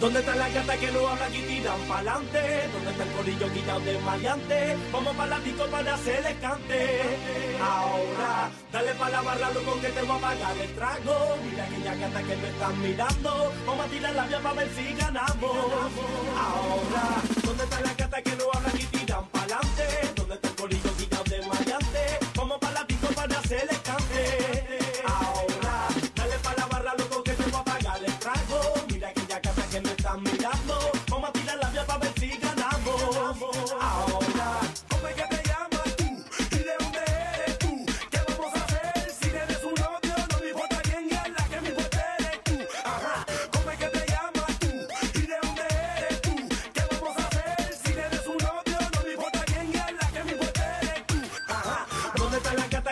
¿Dónde está la gata que no habla y tiran pa'lante? ¿Dónde está el corillo quitado de maleante? Vamos para la disco para hacerle cante. Ahora, dale pa' la barra, loco, que te voy a pagar el trago. Mira aquella gata que me están mirando. Vamos a tirar la vía para ver si ganamos. Ahora, ¿dónde está la gata que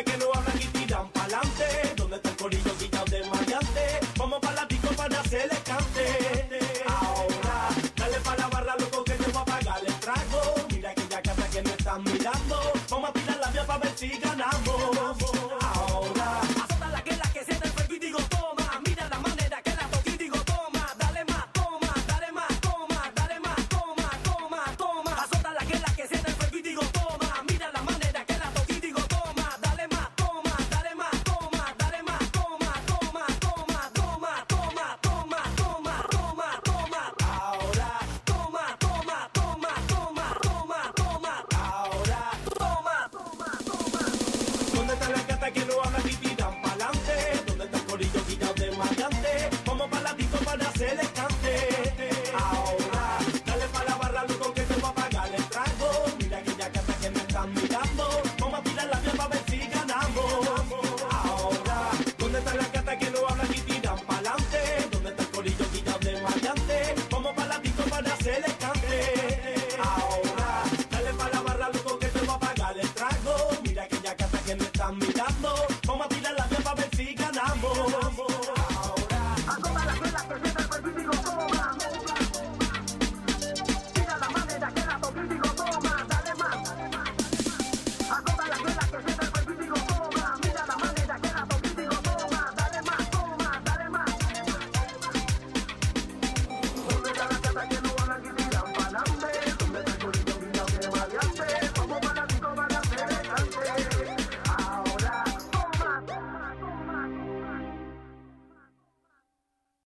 que no hablan y tiran pa'lante? ¿Dónde está el corillo quitado de maleante? Vamos para la disco para hacerle cante. Ahora, dale pa' la barra, loco, que te voy a pagar el trago. Mira aquella gata que me están mirando. Vamos a tirar la vía para ver si ganamos.